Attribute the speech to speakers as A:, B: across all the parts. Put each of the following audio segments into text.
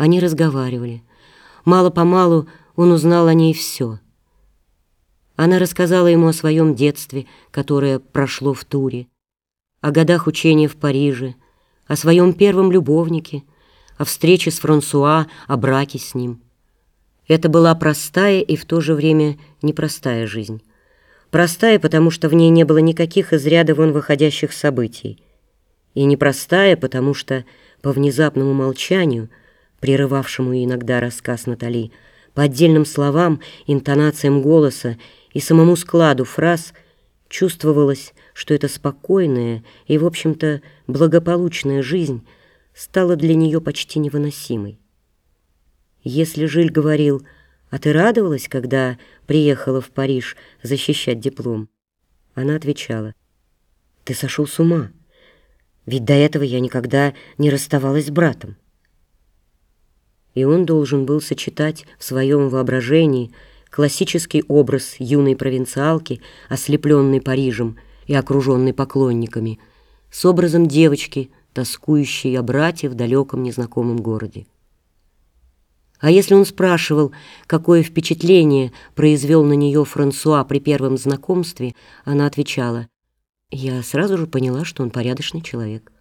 A: Они разговаривали. Мало-помалу он узнал о ней все. Она рассказала ему о своем детстве, которое прошло в туре, о годах учения в Париже, о своем первом любовнике, о встрече с Франсуа, о браке с ним. Это была простая и в то же время непростая жизнь. Простая, потому что в ней не было никаких из ряда вон выходящих событий. И непростая, потому что по внезапному молчанию – прерывавшему иногда рассказ Натали, по отдельным словам, интонациям голоса и самому складу фраз чувствовалось, что эта спокойная и, в общем-то, благополучная жизнь стала для нее почти невыносимой. Если Жиль говорил «А ты радовалась, когда приехала в Париж защищать диплом?» Она отвечала «Ты сошел с ума, ведь до этого я никогда не расставалась с братом» и он должен был сочетать в своем воображении классический образ юной провинциалки, ослепленной Парижем и окруженной поклонниками, с образом девочки, тоскующей о брате в далеком незнакомом городе. А если он спрашивал, какое впечатление произвел на нее Франсуа при первом знакомстве, она отвечала, «Я сразу же поняла, что он порядочный человек».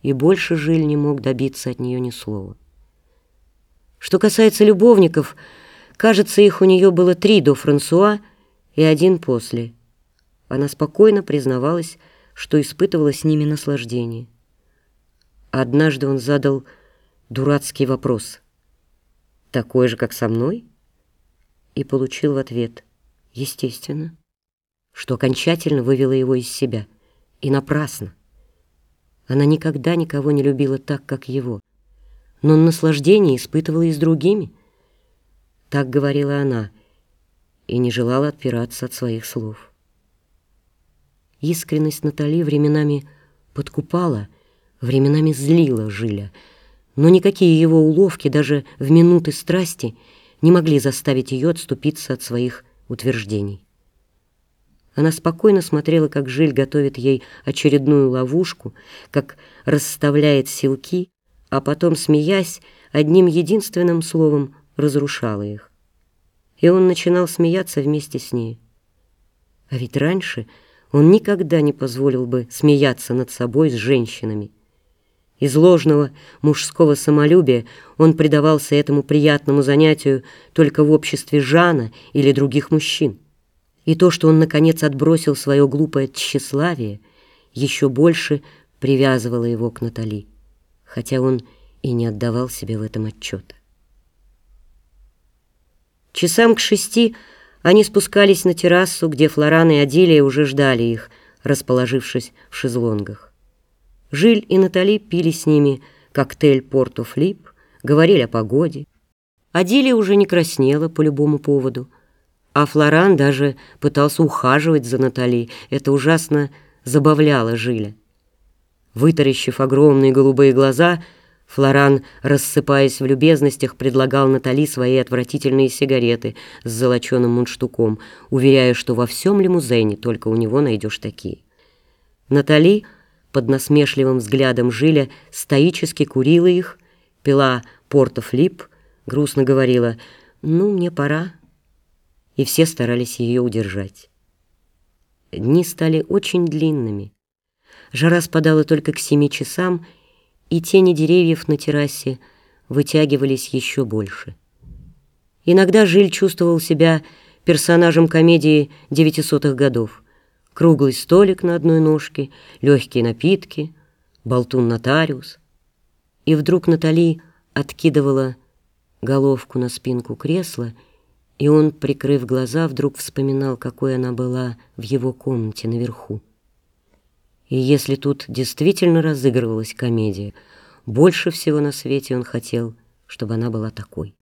A: И больше Жиль не мог добиться от нее ни слова. Что касается любовников, кажется, их у нее было три до Франсуа и один после. Она спокойно признавалась, что испытывала с ними наслаждение. Однажды он задал дурацкий вопрос. «Такой же, как со мной?» И получил в ответ «Естественно», что окончательно вывело его из себя. И напрасно. Она никогда никого не любила так, как его но наслаждение испытывала и с другими. Так говорила она и не желала отпираться от своих слов. Искренность Натали временами подкупала, временами злила Жиля, но никакие его уловки даже в минуты страсти не могли заставить ее отступиться от своих утверждений. Она спокойно смотрела, как Жиль готовит ей очередную ловушку, как расставляет силки, а потом, смеясь, одним единственным словом разрушала их. И он начинал смеяться вместе с ней. А ведь раньше он никогда не позволил бы смеяться над собой с женщинами. Из ложного мужского самолюбия он предавался этому приятному занятию только в обществе Жана или других мужчин. И то, что он, наконец, отбросил свое глупое тщеславие, еще больше привязывало его к Натали хотя он и не отдавал себе в этом отчета. Часам к шести они спускались на террасу, где Флоран и Адилия уже ждали их, расположившись в шезлонгах. Жиль и Натали пили с ними коктейль Порту Флип, говорили о погоде. Адилия уже не краснела по любому поводу, а Флоран даже пытался ухаживать за Натали. Это ужасно забавляло Жиля. Вытаращив огромные голубые глаза, Флоран, рассыпаясь в любезностях, предлагал Натали свои отвратительные сигареты с золоченым мундштуком, уверяя, что во всем лимузене только у него найдешь такие. Натали под насмешливым взглядом Жиля стоически курила их, пила портофлип, грустно говорила «Ну, мне пора», и все старались ее удержать. Дни стали очень длинными. Жара спадала только к семи часам, и тени деревьев на террасе вытягивались еще больше. Иногда Жиль чувствовал себя персонажем комедии девятисотых годов. Круглый столик на одной ножке, легкие напитки, болтун-нотариус. И вдруг Натали откидывала головку на спинку кресла, и он, прикрыв глаза, вдруг вспоминал, какой она была в его комнате наверху. И если тут действительно разыгрывалась комедия, больше всего на свете он хотел, чтобы она была такой.